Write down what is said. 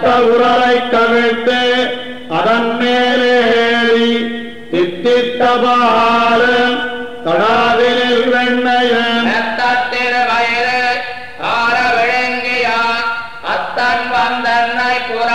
தொட்ட உரலை கவிழ்த்து அதன் மேலேறி தித்தித்தபால தடாவிலில் வெண்ணைய வயலே ஆற விளங்கியான் அத்தன் வந்தன்னை புற